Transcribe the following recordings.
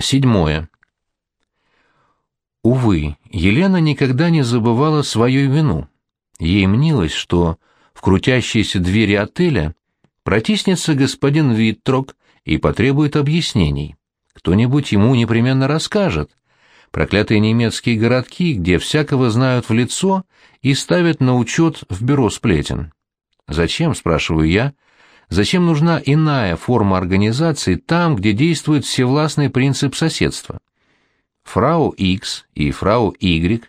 Седьмое. Увы, Елена никогда не забывала свою вину. Ей мнилось, что в крутящиеся двери отеля протиснется господин Виттрок и потребует объяснений. Кто-нибудь ему непременно расскажет. Проклятые немецкие городки, где всякого знают в лицо и ставят на учет в бюро сплетен. Зачем, спрашиваю я, зачем нужна иная форма организации там, где действует всевластный принцип соседства? Фрау X и фрау Y,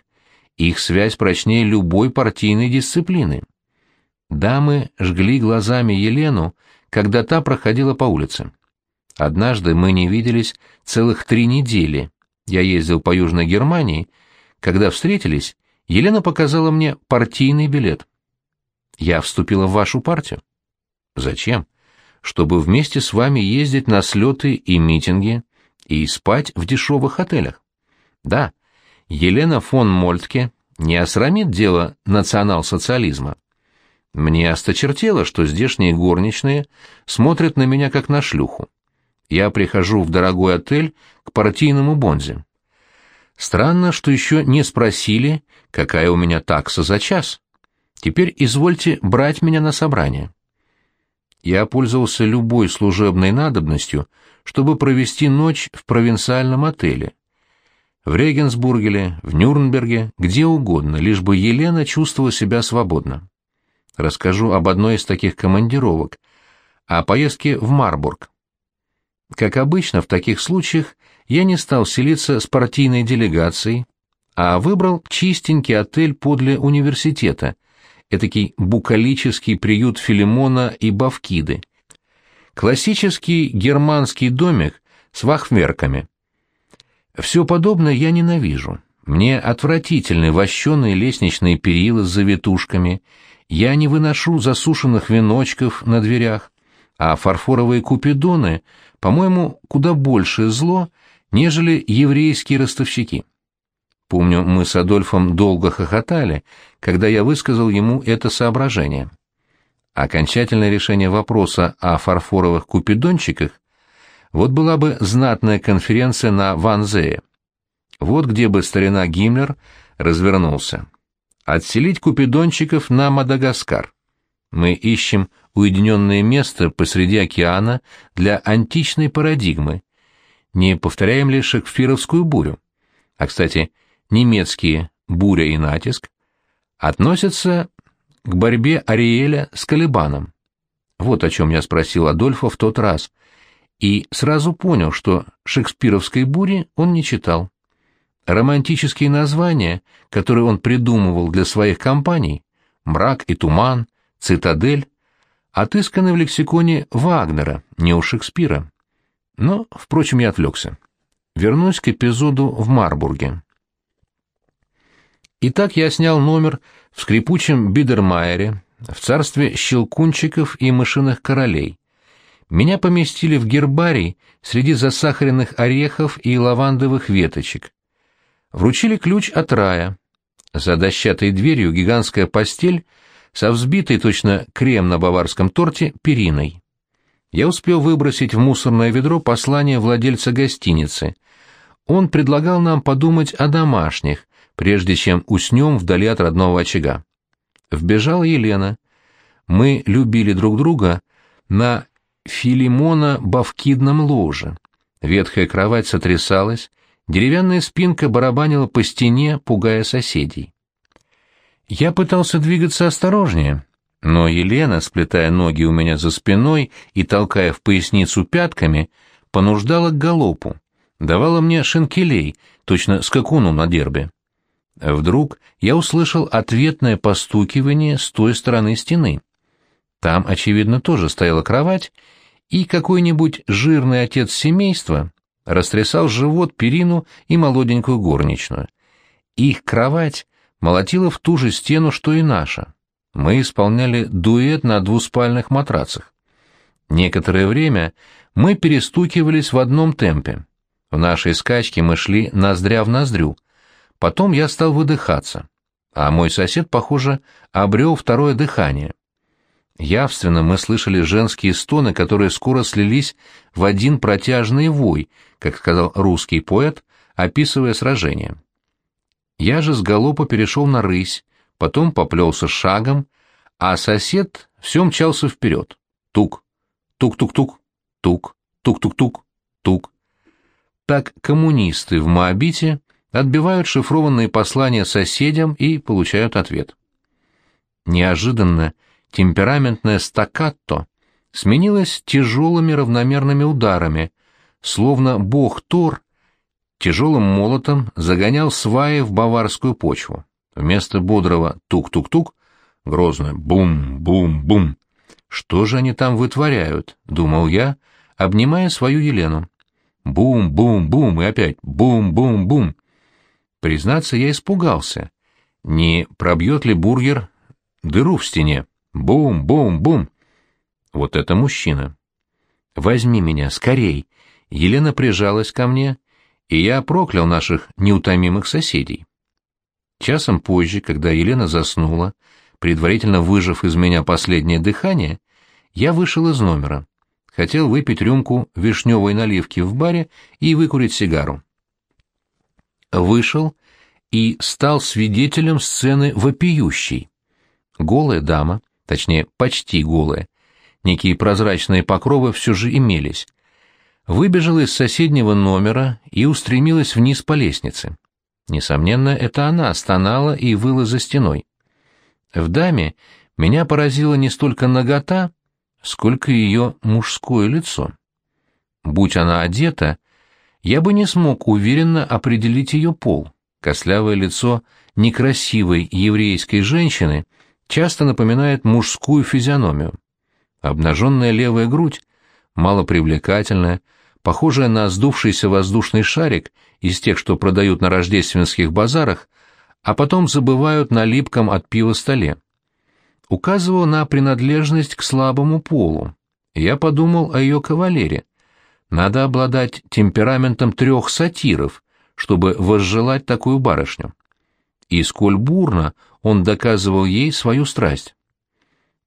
их связь прочнее любой партийной дисциплины. Дамы жгли глазами Елену, когда та проходила по улице. Однажды мы не виделись целых три недели. Я ездил по Южной Германии. Когда встретились, Елена показала мне партийный билет. Я вступила в вашу партию. Зачем? Чтобы вместе с вами ездить на слеты и митинги и спать в дешевых отелях. Да, Елена фон Мольтке не осрамит дело национал-социализма. Мне осточертело, что здешние горничные смотрят на меня как на шлюху. Я прихожу в дорогой отель к партийному бонзе. Странно, что еще не спросили, какая у меня такса за час. Теперь извольте брать меня на собрание. Я пользовался любой служебной надобностью, чтобы провести ночь в провинциальном отеле. В Регенсбурге, в Нюрнберге, где угодно, лишь бы Елена чувствовала себя свободно. Расскажу об одной из таких командировок, о поездке в Марбург. Как обычно в таких случаях, я не стал селиться с партийной делегацией, а выбрал чистенький отель подле университета, этакий букалический приют Филимона и Бавкиды. Классический германский домик с вахверками. Все подобное я ненавижу. Мне отвратительны вощеные лестничные перила с завитушками, я не выношу засушенных веночков на дверях, а фарфоровые купидоны, по-моему, куда большее зло, нежели еврейские ростовщики. Помню, мы с Адольфом долго хохотали, когда я высказал ему это соображение. Окончательное решение вопроса о фарфоровых купидончиках вот была бы знатная конференция на Ванзее. Вот где бы старина Гиммлер развернулся. Отселить купидончиков на Мадагаскар. Мы ищем уединенное место посреди океана для античной парадигмы. Не повторяем ли шекспировскую бурю? А, кстати, немецкие «буря» и «натиск» относятся к борьбе Ариэля с Калибаном. Вот о чем я спросил Адольфа в тот раз, и сразу понял, что шекспировской бури он не читал. Романтические названия, которые он придумывал для своих компаний «Мрак и туман», «Цитадель», отысканы в лексиконе Вагнера, не у Шекспира. Но, впрочем, я отвлекся. Вернусь к эпизоду в Марбурге. Итак, я снял номер в скрипучем Бидермайере, в царстве щелкунчиков и мышиных королей. Меня поместили в гербарий среди засахаренных орехов и лавандовых веточек. Вручили ключ от рая. За дощатой дверью гигантская постель со взбитой точно крем на баварском торте периной. Я успел выбросить в мусорное ведро послание владельца гостиницы. Он предлагал нам подумать о домашних, прежде чем уснем вдали от родного очага. Вбежала Елена. Мы любили друг друга на Филимона-бавкидном ложе. Ветхая кровать сотрясалась, Деревянная спинка барабанила по стене, пугая соседей. Я пытался двигаться осторожнее, но Елена, сплетая ноги у меня за спиной и толкая в поясницу пятками, понуждала к галопу, давала мне шинкелей, точно скакуну на дербе. Вдруг я услышал ответное постукивание с той стороны стены. Там, очевидно, тоже стояла кровать, и какой-нибудь жирный отец семейства растрясал живот перину и молоденькую горничную. Их кровать молотила в ту же стену, что и наша. Мы исполняли дуэт на двуспальных матрацах. Некоторое время мы перестукивались в одном темпе. В нашей скачке мы шли ноздря в ноздрю. Потом я стал выдыхаться, а мой сосед, похоже, обрел второе дыхание. Явственно мы слышали женские стоны, которые скоро слились в один протяжный вой, как сказал русский поэт, описывая сражение. Я же с галопа перешел на рысь, потом поплелся шагом, а сосед все мчался вперед. Тук, тук-тук-тук, тук, тук-тук-тук, тук. Так коммунисты в Моабите отбивают шифрованные послания соседям и получают ответ. Неожиданно темпераментное стаккато сменилось тяжелыми равномерными ударами, словно бог Тор тяжелым молотом загонял сваи в баварскую почву. Вместо бодрого тук-тук-тук грозное бум-бум-бум. Что же они там вытворяют, думал я, обнимая свою Елену. Бум-бум-бум и опять бум-бум-бум. Признаться, я испугался. Не пробьет ли бургер дыру в стене? Бум-бум-бум. Вот это мужчина. Возьми меня, скорей. Елена прижалась ко мне, и я проклял наших неутомимых соседей. Часом позже, когда Елена заснула, предварительно выжав из меня последнее дыхание, я вышел из номера. Хотел выпить рюмку вишневой наливки в баре и выкурить сигару. Вышел и стал свидетелем сцены вопиющей. Голая дама, точнее, почти голая, некие прозрачные покровы все же имелись, выбежала из соседнего номера и устремилась вниз по лестнице. Несомненно, это она стонала и выла за стеной. В даме меня поразила не столько нагота, сколько ее мужское лицо. Будь она одета, я бы не смог уверенно определить ее пол. Костлявое лицо некрасивой еврейской женщины часто напоминает мужскую физиономию. Обнаженная левая грудь, малопривлекательная, похожая на сдувшийся воздушный шарик из тех, что продают на рождественских базарах, а потом забывают на липком от пива столе. Указывал на принадлежность к слабому полу. Я подумал о ее кавалере. Надо обладать темпераментом трех сатиров, чтобы возжелать такую барышню. И сколь бурно он доказывал ей свою страсть.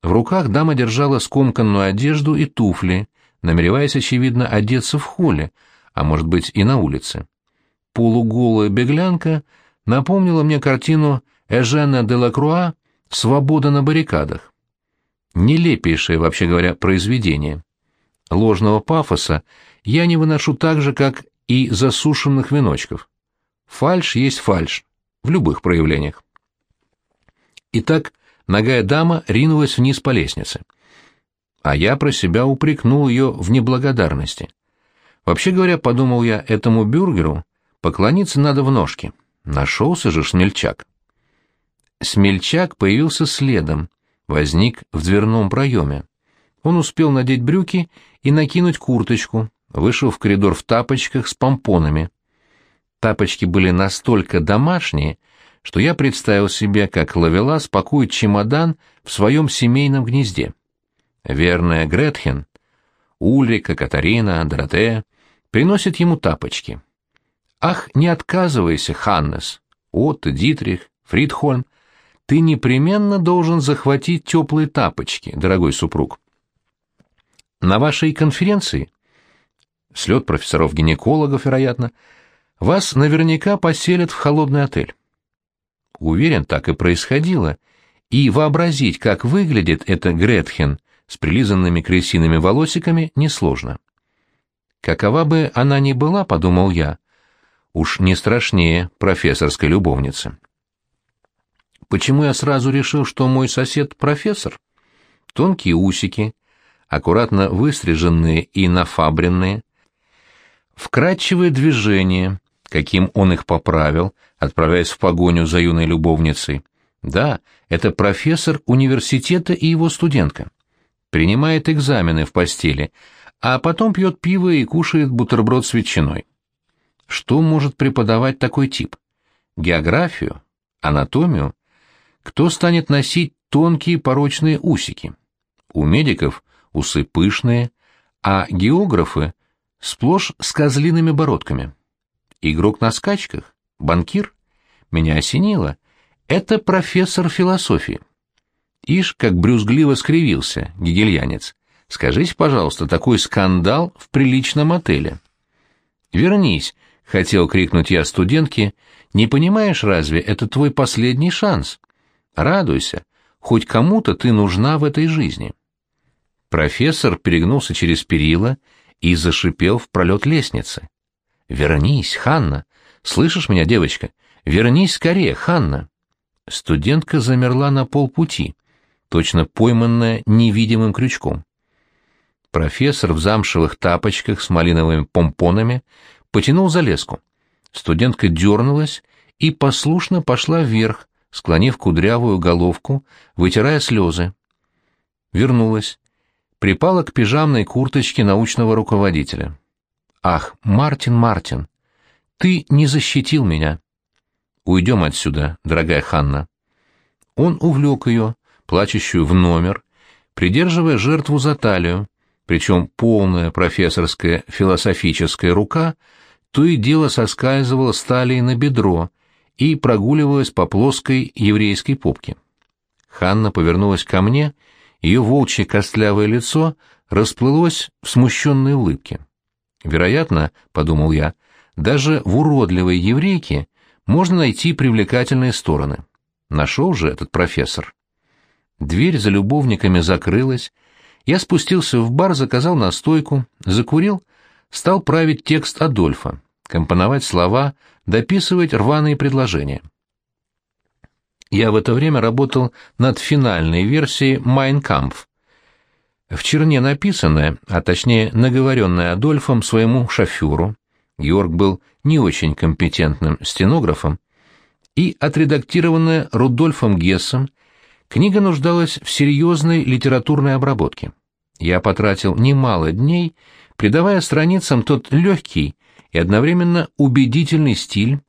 В руках дама держала скомканную одежду и туфли, намереваясь, очевидно, одеться в холле, а может быть и на улице. Полуголая беглянка напомнила мне картину Эжена де Лакруа «Свобода на баррикадах». Нелепейшее, вообще говоря, произведение. Ложного пафоса я не выношу так же, как и засушенных веночков. Фальш есть фальш, в любых проявлениях. Итак, ногая дама ринулась вниз по лестнице а я про себя упрекнул ее в неблагодарности. Вообще говоря, подумал я, этому бюргеру поклониться надо в ножки. Нашелся же смельчак. Смельчак появился следом, возник в дверном проеме. Он успел надеть брюки и накинуть курточку, вышел в коридор в тапочках с помпонами. Тапочки были настолько домашние, что я представил себе, как Лавелас пакует чемодан в своем семейном гнезде. Верная Гретхен, Ульрика, Катарина, Доротея приносят ему тапочки. Ах, не отказывайся, Ханнес, Отто, Дитрих, Фридхольм, ты непременно должен захватить теплые тапочки, дорогой супруг. На вашей конференции, слет профессоров-гинекологов, вероятно, вас наверняка поселят в холодный отель. Уверен, так и происходило, и вообразить, как выглядит эта Гретхен, с прилизанными крысиными волосиками несложно. Какова бы она ни была, подумал я, уж не страшнее профессорской любовницы. Почему я сразу решил, что мой сосед профессор? Тонкие усики, аккуратно выстриженные и нафабренные, вкрадчивые движения, каким он их поправил, отправляясь в погоню за юной любовницей. Да, это профессор университета и его студентка принимает экзамены в постели, а потом пьет пиво и кушает бутерброд с ветчиной. Что может преподавать такой тип? Географию? Анатомию? Кто станет носить тонкие порочные усики? У медиков усы пышные, а географы сплошь с козлиными бородками. Игрок на скачках? Банкир? Меня осенило. Это профессор философии. Ишь, как брюзгливо скривился, гигельянец. Скажите, пожалуйста, такой скандал в приличном отеле. Вернись, хотел крикнуть я студентке. Не понимаешь разве, это твой последний шанс? Радуйся, хоть кому-то ты нужна в этой жизни. Профессор перегнулся через перила и зашипел в пролет лестницы. «Вернись, Ханна! Слышишь меня, девочка? Вернись скорее, Ханна!» Студентка замерла на полпути, точно пойманная невидимым крючком. Профессор в замшевых тапочках с малиновыми помпонами потянул за леску. Студентка дернулась и послушно пошла вверх, склонив кудрявую головку, вытирая слезы. Вернулась. Припала к пижамной курточке научного руководителя. «Ах, Мартин, Мартин, ты не защитил меня!» «Уйдем отсюда, дорогая Ханна». Он увлек ее, плачущую в номер, придерживая жертву за талию, причем полная профессорская философическая рука то и дело соскальзывала с талии на бедро и прогуливалась по плоской еврейской попке. Ханна повернулась ко мне, ее волчье костлявое лицо расплылось в смущенной улыбке. Вероятно, — подумал я, — даже в уродливой еврейке можно найти привлекательные стороны. Нашел же этот профессор. Дверь за любовниками закрылась. Я спустился в бар, заказал настойку, закурил, стал править текст Адольфа, компоновать слова, дописывать рваные предложения. Я в это время работал над финальной версией «Майн Кампф». В черне написанное, а точнее наговоренное Адольфом своему шоферу, Георг был не очень компетентным стенографом, и отредактированное Рудольфом Гессом Книга нуждалась в серьезной литературной обработке. Я потратил немало дней, придавая страницам тот легкий и одновременно убедительный стиль,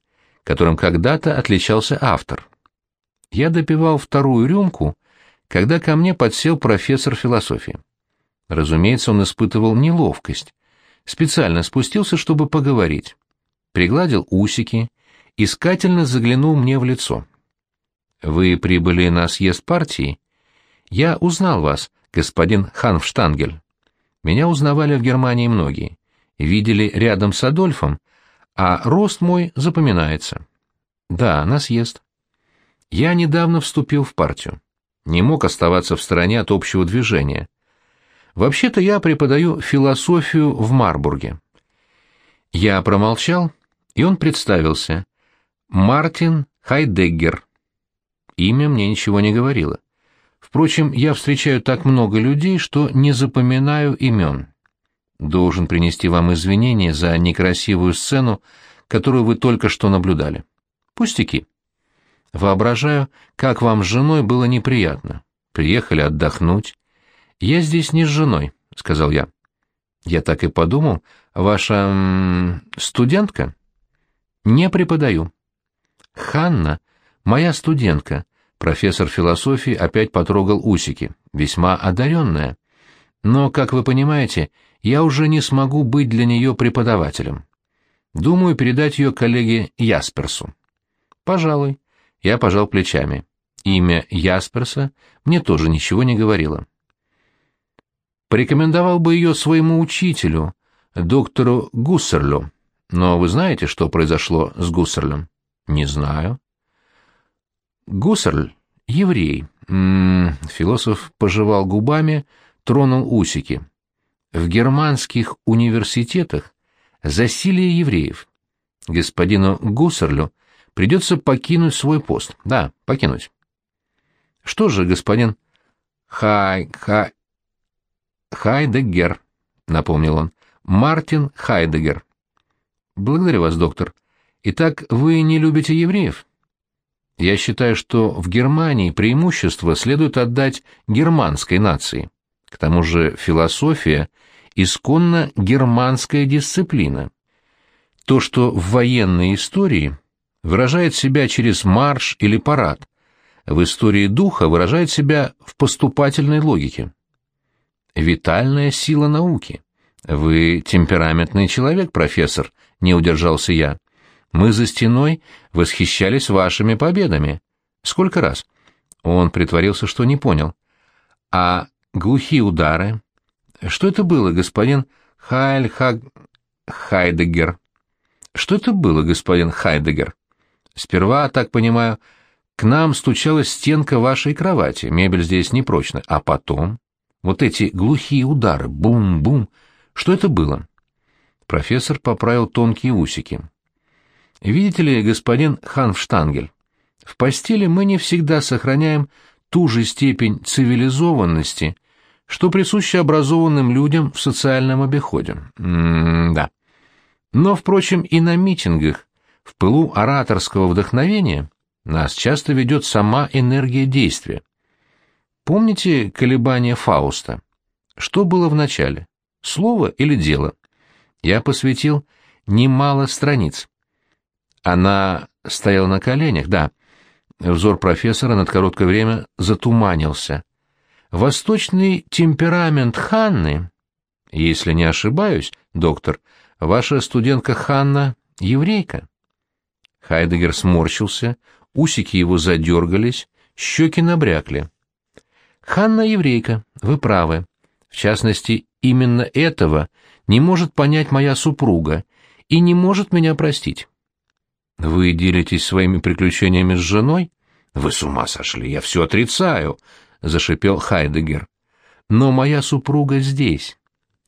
которым когда-то отличался автор. Я допивал вторую рюмку, когда ко мне подсел профессор философии. Разумеется, он испытывал неловкость. Специально спустился, чтобы поговорить. Пригладил усики, искательно заглянул мне в лицо. Вы прибыли на съезд партии? Я узнал вас, господин Ханфштангель. Меня узнавали в Германии многие. Видели рядом с Адольфом, а рост мой запоминается. Да, на съезд. Я недавно вступил в партию. Не мог оставаться в стороне от общего движения. Вообще-то я преподаю философию в Марбурге. Я промолчал, и он представился. Мартин Хайдеггер. Имя мне ничего не говорило. Впрочем, я встречаю так много людей, что не запоминаю имен. Должен принести вам извинения за некрасивую сцену, которую вы только что наблюдали. Пустяки. Воображаю, как вам с женой было неприятно. Приехали отдохнуть. Я здесь не с женой, — сказал я. Я так и подумал. Ваша... Студентка? Не преподаю. Ханна Моя студентка, профессор философии, опять потрогал усики, весьма одаренная. Но, как вы понимаете, я уже не смогу быть для нее преподавателем. Думаю передать ее коллеге Ясперсу. Пожалуй. Я пожал плечами. Имя Ясперса мне тоже ничего не говорило. Порекомендовал бы ее своему учителю, доктору Гуссерлю. Но вы знаете, что произошло с Гуссерлем? Не знаю. Гуссерль — еврей. М -м -м, философ пожевал губами, тронул усики. В германских университетах засилие евреев. Господину Гуссерлю придется покинуть свой пост. Да, покинуть. Что же, господин Хай... Хай... Хайдеггер, напомнил он. Мартин Хайдеггер. Благодарю вас, доктор. Итак, вы не любите евреев? Я считаю, что в Германии преимущество следует отдать германской нации. К тому же философия – исконно германская дисциплина. То, что в военной истории выражает себя через марш или парад, в истории духа выражает себя в поступательной логике. Витальная сила науки. Вы темпераментный человек, профессор, не удержался я. Мы за стеной восхищались вашими победами. Сколько раз? Он притворился, что не понял. А глухие удары? Что это было, господин Хайль. Хайдегер? Что это было, господин Хайдегер? Сперва, так понимаю, к нам стучалась стенка вашей кровати, мебель здесь непрочная, а потом... Вот эти глухие удары, бум-бум, что это было? Профессор поправил тонкие усики. Видите ли, господин Ханфштангель, в постели мы не всегда сохраняем ту же степень цивилизованности, что присуще образованным людям в социальном обиходе. М-да. Но, впрочем, и на митингах, в пылу ораторского вдохновения, нас часто ведет сама энергия действия. Помните колебания Фауста? Что было в начале? Слово или дело? Я посвятил немало страниц. Она стояла на коленях, да. Взор профессора над короткое время затуманился. Восточный темперамент Ханны, если не ошибаюсь, доктор, ваша студентка Ханна — еврейка. Хайдегер сморщился, усики его задергались, щеки набрякли. Ханна еврейка, вы правы. В частности, именно этого не может понять моя супруга и не может меня простить. Вы делитесь своими приключениями с женой? Вы с ума сошли, я все отрицаю, зашипел Хайдегер. Но моя супруга здесь.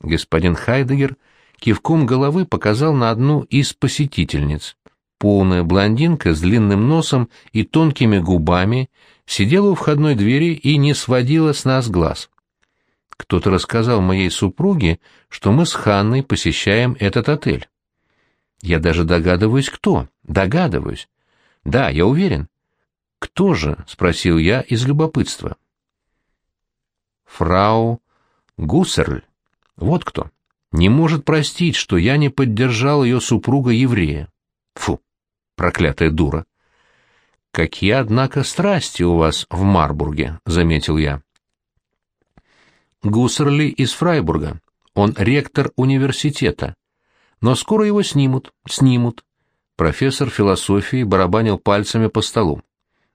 Господин Хайдегер кивком головы показал на одну из посетительниц. Полная блондинка с длинным носом и тонкими губами сидела у входной двери и не сводила с нас глаз. Кто-то рассказал моей супруге, что мы с Ханной посещаем этот отель. Я даже догадываюсь, кто. Догадываюсь. Да, я уверен. Кто же? спросил я из любопытства. Фрау Гуссерль. Вот кто. Не может простить, что я не поддержал ее супруга-еврея. Фу, проклятая дура. «Какие, однако, страсти у вас в Марбурге», — заметил я. Гуссерли из Фрайбурга. Он ректор университета. Но скоро его снимут, снимут. Профессор философии барабанил пальцами по столу.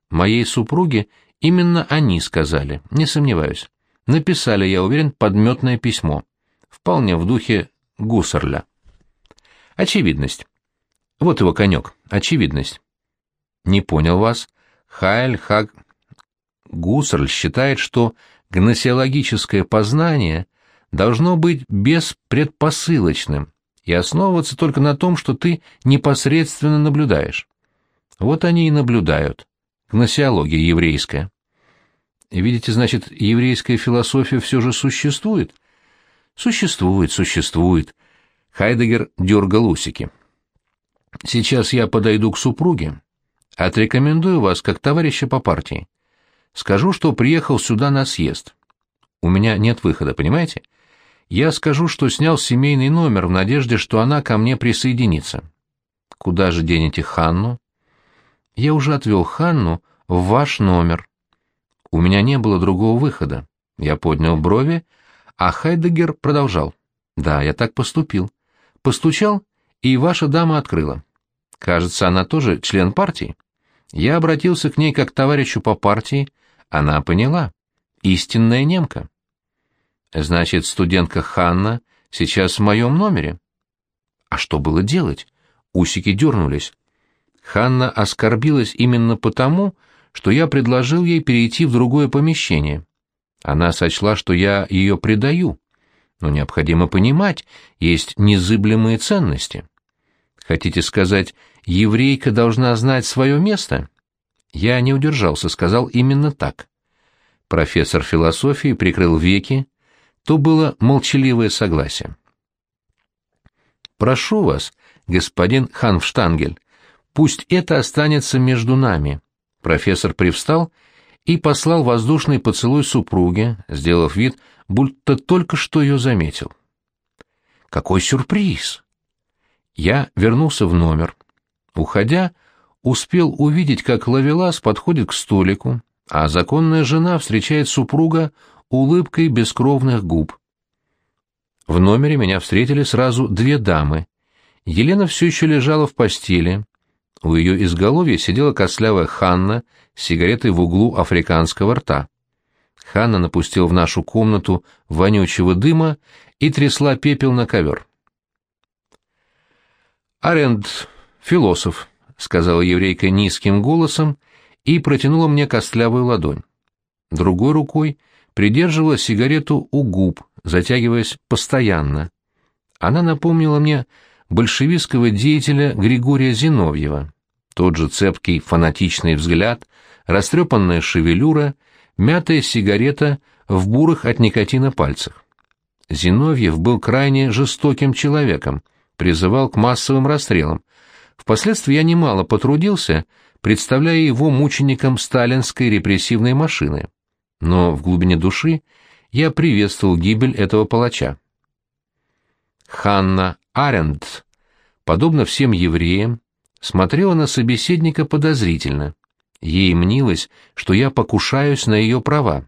Моей супруге именно они сказали, не сомневаюсь. Написали, я уверен, подметное письмо. Вполне в духе Гуссерля. Очевидность. Вот его конек. Очевидность. Не понял вас. Хайль Хаг Гуссерль считает, что гносеологическое познание должно быть беспредпосылочным и основываться только на том, что ты непосредственно наблюдаешь. Вот они и наблюдают. Гносеология еврейская. Видите, значит, еврейская философия все же существует? Существует, существует. Хайдегер дергал усики. Сейчас я подойду к супруге, Отрекомендую вас как товарища по партии. Скажу, что приехал сюда на съезд. У меня нет выхода, понимаете? Я скажу, что снял семейный номер в надежде, что она ко мне присоединится. Куда же денете Ханну? Я уже отвел Ханну в ваш номер. У меня не было другого выхода. Я поднял брови, а Хайдегер продолжал. Да, я так поступил. Постучал, и ваша дама открыла. Кажется, она тоже член партии. Я обратился к ней как к товарищу по партии, она поняла. Истинная немка. Значит, студентка Ханна сейчас в моем номере. А что было делать? Усики дернулись. Ханна оскорбилась именно потому, что я предложил ей перейти в другое помещение. Она сочла, что я ее предаю. Но необходимо понимать, есть незыблемые ценности. Хотите сказать, еврейка должна знать свое место? Я не удержался, сказал именно так. Профессор философии прикрыл веки, то было молчаливое согласие. «Прошу вас, господин Ханфштангель, пусть это останется между нами». Профессор привстал и послал воздушный поцелуй супруге, сделав вид, будто только что ее заметил. «Какой сюрприз!» Я вернулся в номер. Уходя, успел увидеть, как Лавелас подходит к столику, а законная жена встречает супруга улыбкой бескровных губ. В номере меня встретили сразу две дамы. Елена все еще лежала в постели. У ее изголовья сидела костлявая Ханна с сигаретой в углу африканского рта. Ханна напустила в нашу комнату вонючего дыма и трясла пепел на ковер. «Аренд, философ», — сказала еврейка низким голосом и протянула мне костлявую ладонь. Другой рукой придерживала сигарету у губ, затягиваясь постоянно. Она напомнила мне большевистского деятеля Григория Зиновьева. Тот же цепкий фанатичный взгляд, растрепанная шевелюра, мятая сигарета в бурых от никотина пальцах. Зиновьев был крайне жестоким человеком, призывал к массовым расстрелам. Впоследствии я немало потрудился, представляя его мучеником сталинской репрессивной машины. Но в глубине души я приветствовал гибель этого палача. Ханна Аренд, подобно всем евреям, смотрела на собеседника подозрительно. Ей мнилось, что я покушаюсь на ее права.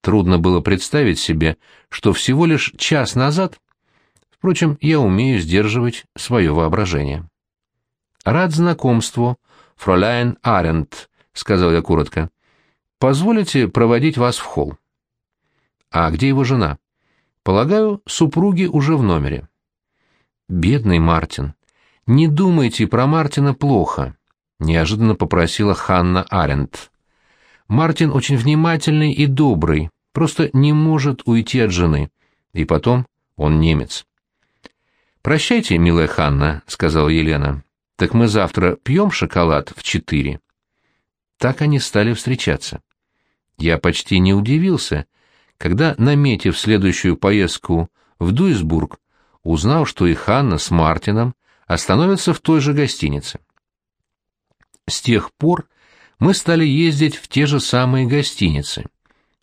Трудно было представить себе, что всего лишь час назад... Впрочем, я умею сдерживать свое воображение. «Рад знакомству, фроляйн Аренд», — сказал я коротко. «Позволите проводить вас в холл?» «А где его жена?» «Полагаю, супруги уже в номере». «Бедный Мартин. Не думайте про Мартина плохо», — неожиданно попросила Ханна Аренд. «Мартин очень внимательный и добрый, просто не может уйти от жены. И потом он немец». «Прощайте, милая Ханна», — сказала Елена. «Так мы завтра пьем шоколад в четыре». Так они стали встречаться. Я почти не удивился, когда, наметив следующую поездку в Дуйсбург, узнал, что и Ханна с Мартином остановятся в той же гостинице. С тех пор мы стали ездить в те же самые гостиницы.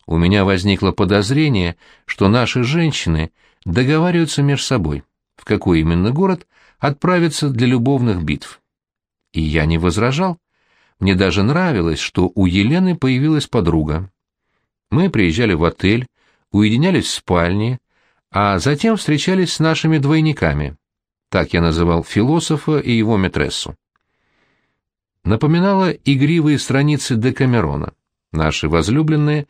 У меня возникло подозрение, что наши женщины договариваются между собой, в какой именно город отправиться для любовных битв. И я не возражал. Мне даже нравилось, что у Елены появилась подруга. Мы приезжали в отель, уединялись в спальне, а затем встречались с нашими двойниками. Так я называл философа и его метрессу. Напоминала игривые страницы Декамерона. Наши возлюбленные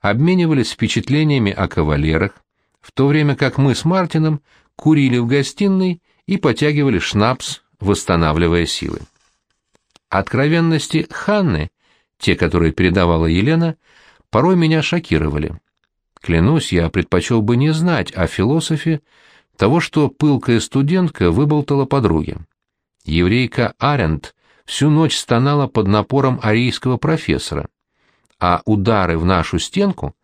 обменивались впечатлениями о кавалерах, в то время как мы с Мартином курили в гостиной и потягивали шнапс, восстанавливая силы. Откровенности Ханны, те, которые передавала Елена, порой меня шокировали. Клянусь, я предпочел бы не знать о философе того, что пылкая студентка выболтала подруге. Еврейка Аренд всю ночь стонала под напором арийского профессора, а удары в нашу стенку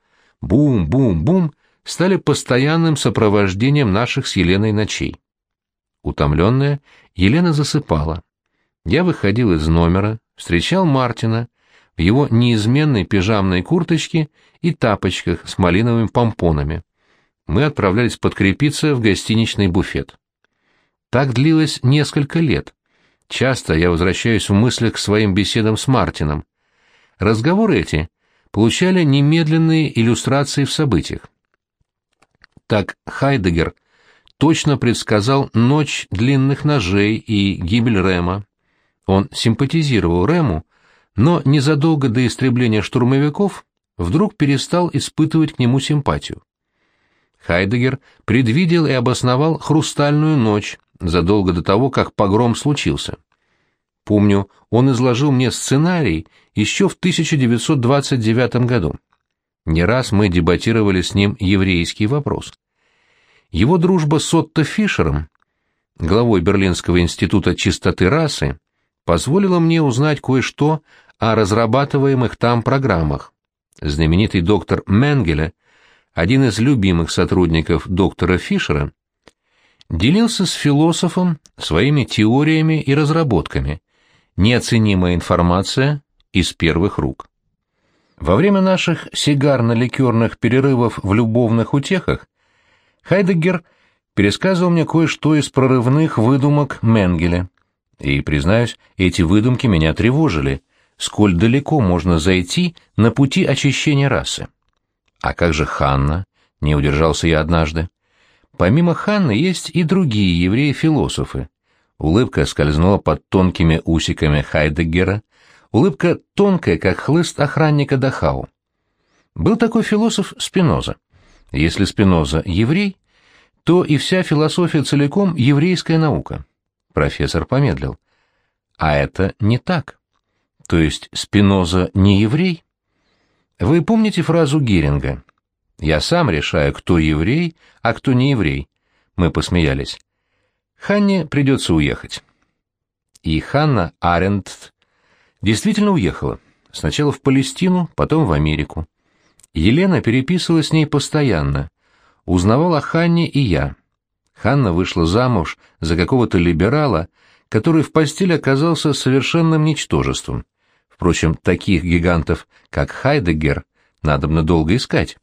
бум-бум-бум стали постоянным сопровождением наших с Еленой ночей. Утомленная, Елена засыпала. Я выходил из номера, встречал Мартина, в его неизменной пижамной курточке и тапочках с малиновыми помпонами. Мы отправлялись подкрепиться в гостиничный буфет. Так длилось несколько лет. Часто я возвращаюсь в мыслях к своим беседам с Мартином. Разговоры эти получали немедленные иллюстрации в событиях. Так Хайдегер точно предсказал ночь длинных ножей и гибель Рема. Он симпатизировал Рему, но незадолго до истребления штурмовиков вдруг перестал испытывать к нему симпатию. Хайдегер предвидел и обосновал «Хрустальную ночь» задолго до того, как погром случился. Помню, он изложил мне сценарий еще в 1929 году. Не раз мы дебатировали с ним еврейский вопрос. Его дружба с Отто Фишером, главой Берлинского института чистоты расы, позволила мне узнать кое-что о разрабатываемых там программах. Знаменитый доктор Менгеле, один из любимых сотрудников доктора Фишера, делился с философом своими теориями и разработками, неоценимая информация из первых рук. Во время наших сигарно-ликерных перерывов в любовных утехах Хайдеггер пересказывал мне кое-что из прорывных выдумок Менгеля. И, признаюсь, эти выдумки меня тревожили, сколь далеко можно зайти на пути очищения расы. А как же Ханна? Не удержался я однажды. Помимо Ханны есть и другие евреи-философы. Улыбка скользнула под тонкими усиками Хайдеггера, улыбка тонкая, как хлыст охранника Дахау. Был такой философ Спиноза. Если Спиноза — еврей, то и вся философия целиком — еврейская наука. Профессор помедлил. А это не так. То есть Спиноза не еврей? Вы помните фразу Геринга? «Я сам решаю, кто еврей, а кто не еврей». Мы посмеялись. Ханне придется уехать. И Ханна Аренд действительно уехала. Сначала в Палестину, потом в Америку. Елена переписывала с ней постоянно. Узнавал о Ханне и я. Ханна вышла замуж за какого-то либерала, который в постели оказался совершенным ничтожеством. Впрочем, таких гигантов, как Хайдеггер, надобно долго искать.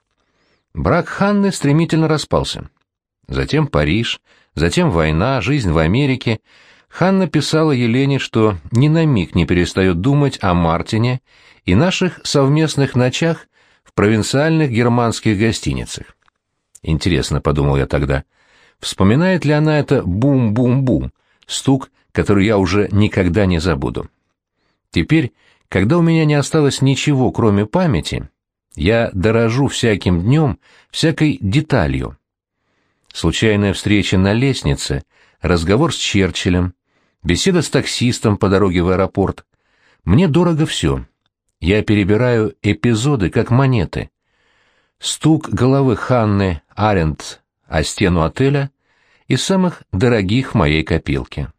Брак Ханны стремительно распался. Затем Париж, затем война, жизнь в Америке. Ханна писала Елене, что ни на миг не перестает думать о Мартине и наших совместных ночах в провинциальных германских гостиницах. Интересно, подумал я тогда, вспоминает ли она это бум-бум-бум, стук, который я уже никогда не забуду. Теперь, когда у меня не осталось ничего, кроме памяти, я дорожу всяким днем, всякой деталью. Случайная встреча на лестнице, разговор с Черчиллем, беседа с таксистом по дороге в аэропорт. Мне дорого все. Я перебираю эпизоды, как монеты. Стук головы Ханны Аренд о стену отеля из самых дорогих моей копилки.